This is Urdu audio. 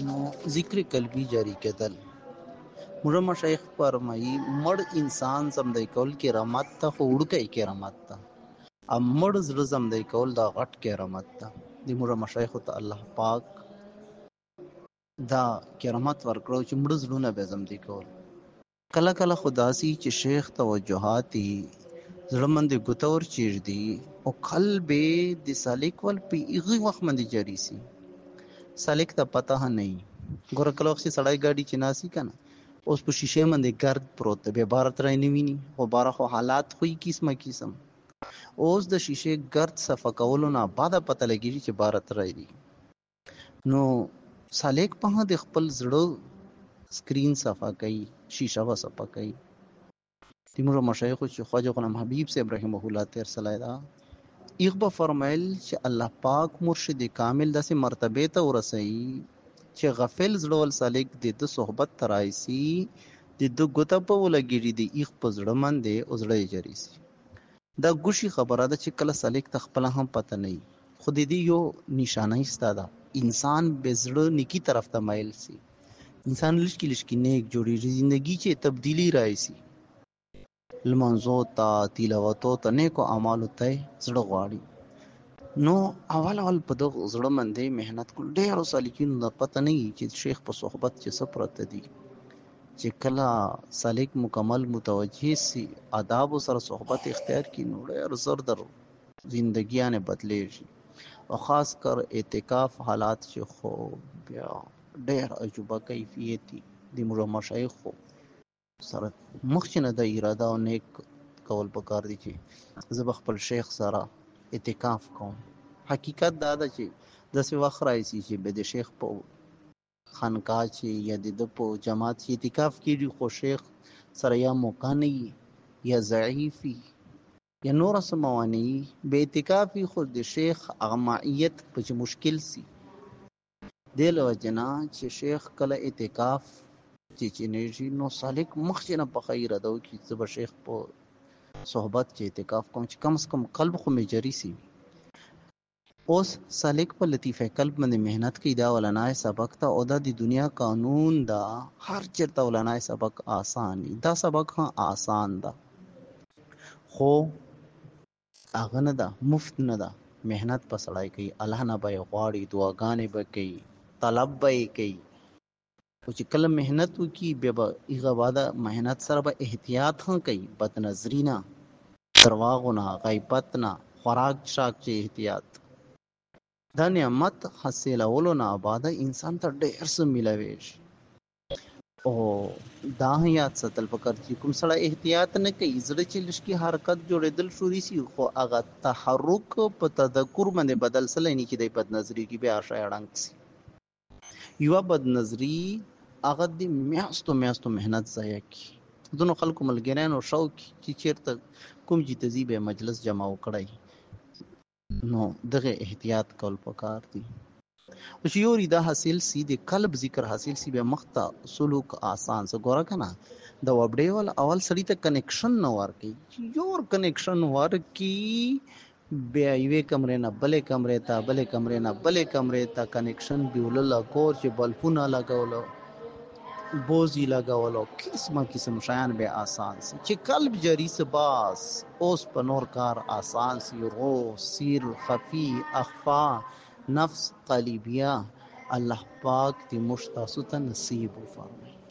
نو ذکر قلبی جاری کېدل موږ مشایخ فرمایي مړ انسان زمدی کول کی کرامت ته خو وړوکی کرامت ته ا مړ زړه زمدی کول دا غټ کرامت ته د موږ مشایخ ته الله پاک دا کرامت ورکړو چې مړ زړونه به زمدی کول۔ کله کله خداسي چې شیخ توجهات زړه مند ګتور چیر دی، او قلب د سالک ول په ایغه وخت مند جاری سي سالک ته پته نه ګور کله وخت سړی گاډي چې ناسي کنه اوس په شیشه باندې ګرد پروت دی به بار تر نه ویني خو بار خو حالات خو قسمه قسم۔ اوس د شیشه ګرد صفه کولو نه بعد پته لګیږي چې بار تر دی نو سالک په د خپل زړه سکرین صفه کوي شیشه و صفه کوي تیمور مشایخ چې خواجه غلام حبیب سے ابراهیم الله تیر صلی الله ایغه فرمایل چې الله پاک مرشد کامل داسې مرتبه ته ورسي چې غفل زړول سالک د د صحبت ترایسي د د ګوته په ولګیږي د ایغ په زړه باندې او زړه جری سي دا ګوشي خبره ده چې کله سالک تخپل هم پته نه خو د دې یو نشانه ستاده انسان به زړه نکی طرف ته مایل سي انسان لشکې لشکې نیک جوړیږي زندگی چې تبدیلی رایسي لمنځو ته تلاوتو ته، نیکو اعمالو ته زړه غواړي. نو اول اول په دغه زړه باندې مهنت کول. ډېر سالکینو د پته نه چې شیخ په صحبت چې سپرته دي. چې کله سالک مکمل متوجه سي آداب سره صحبت اختیار کی نو ډېر زر در زندگیانه بدلېږي. او خاص کر اعتکاف حالات چې خو بیا ډېر عجوبه کیفیت دي، د مرو مشایخ سره مخکنه د اراده او نیک کول پکار دي چې زه خپل شیخ سره اعتکاف کوم. حقیقت دا ده چې د څه وخت راځي چې به د شیخ په خانقاه چې یا د په جماعت چې اعتکاف کیږي، خو شیخ سره یا موقع نه یا ضعیفي یا نور سموانی به اعتکافي خو د شیخ اغمائیت په مشکل سي. دل وجنا چې شیخ کله اعتکاف چې چینیږي نو سالک مخکې نه په خیر ادو کې زب شیخ په صحبت کې اعتکاف کوم چې کم از کم قلب خو می جری سی اوس سالک په لطیفه قلب باندې مهنت کوي دا ولنای سبق ته او د دنیا قانون دا۔ هر چرته ولنای سبق آسان دا سبق ها آسان دا۔ خو اغه نه دا، مفت نه دا۔ مهنت په سړای کوي الله نه به غواړي دعاګانې به کوي طلب به کوي او چې کله مهنت وکي بیا به ایغه واده مهنت سره به احتیاط ہاں هم کوي بد نظری نه درواغ نه غیبت نه خوراک شاک چې احتیاط۔ دا نعمت حاصلولو نه آباده انسان ته ډېر څه ملوي شي او دا ہاں یاد ساتل پکار چې کوم سره احتیاط نه کوي زړه چې لشکي حرکت جوړېدل شوري سي خو هغه تحرک په تذکر باندې بدل سلې نه چې د بد نظری کې به آشا اړنګ سي یو بد نظری هغه د میاشتو میاشتو مهنت ضایع کی. دونو خلکو ملګریانو شوق چې چیرته کوم جی چې تزیب مجلس جمع وکړای نو دغه احتیاط کول پکار دي او چې یوري دا حاصل سی، د قلب ذکر حاصل سی به مخته سلوک آسان سه ګوره کنه؟ د وبډې ول اول سړی ته کنیکشن نه ورکی یور کنیکشن ورکی بیا یوې کمرې نه بلې کمرې ته، بلې کمرې نه بلې کمرې ته کنیکشن بیولله کور چې بلفونه لګولو. بوزي لګولو قسم قسم شیان به آسان سی چې قلب جری سے باس اوس په نور کار آسان سی رو سیر، خفی، اخفا، نفس قلیبیا اللہ پاک دې مشتاسو ته نصیب وفرمایي